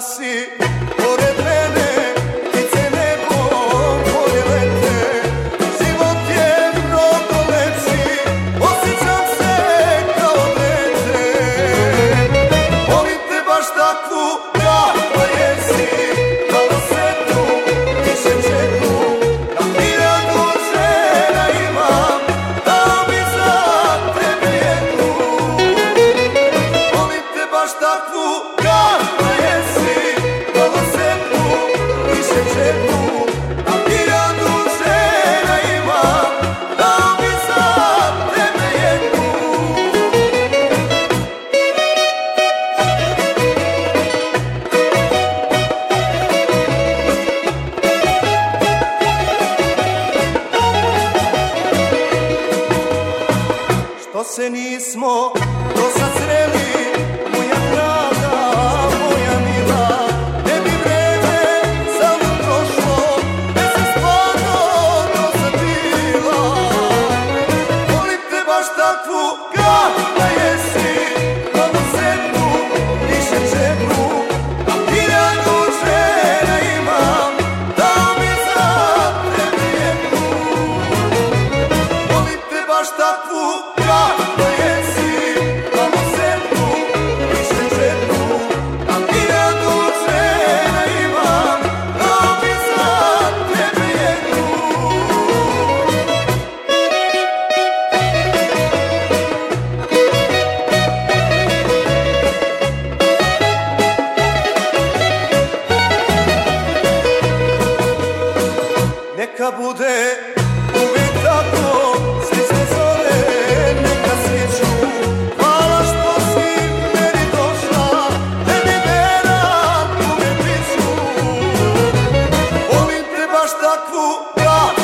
así por el se nismo do sad sreli Moja draga, moja mila. Ne bi vreme samo prošlo Ne se stvarno do sad bila Volim te baš takvu kakva jesi Malo sretnu, više čepnu A hiljadu žena imam Dao mi za tebe jednu Volim te baš takvu neka bude uvijek tako, svi se zove, neka sjeću. Hvala što si meni došla, tebi vera uvijek biću. Volim te baš takvu, ja